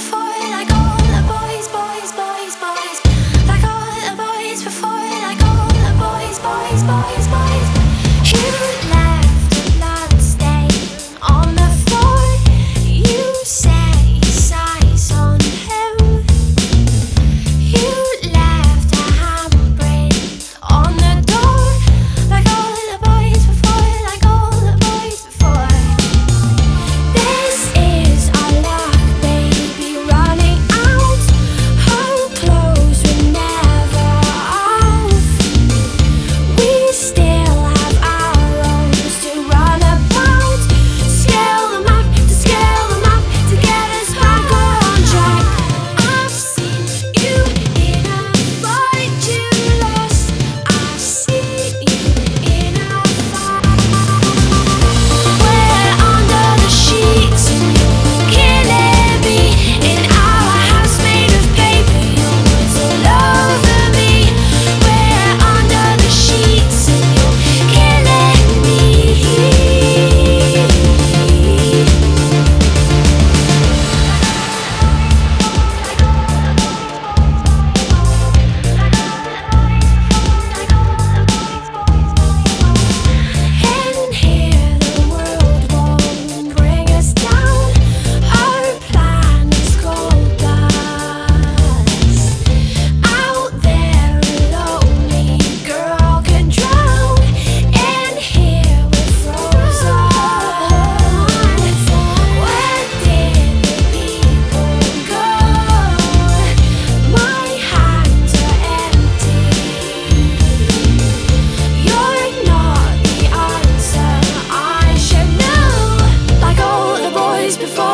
fall before.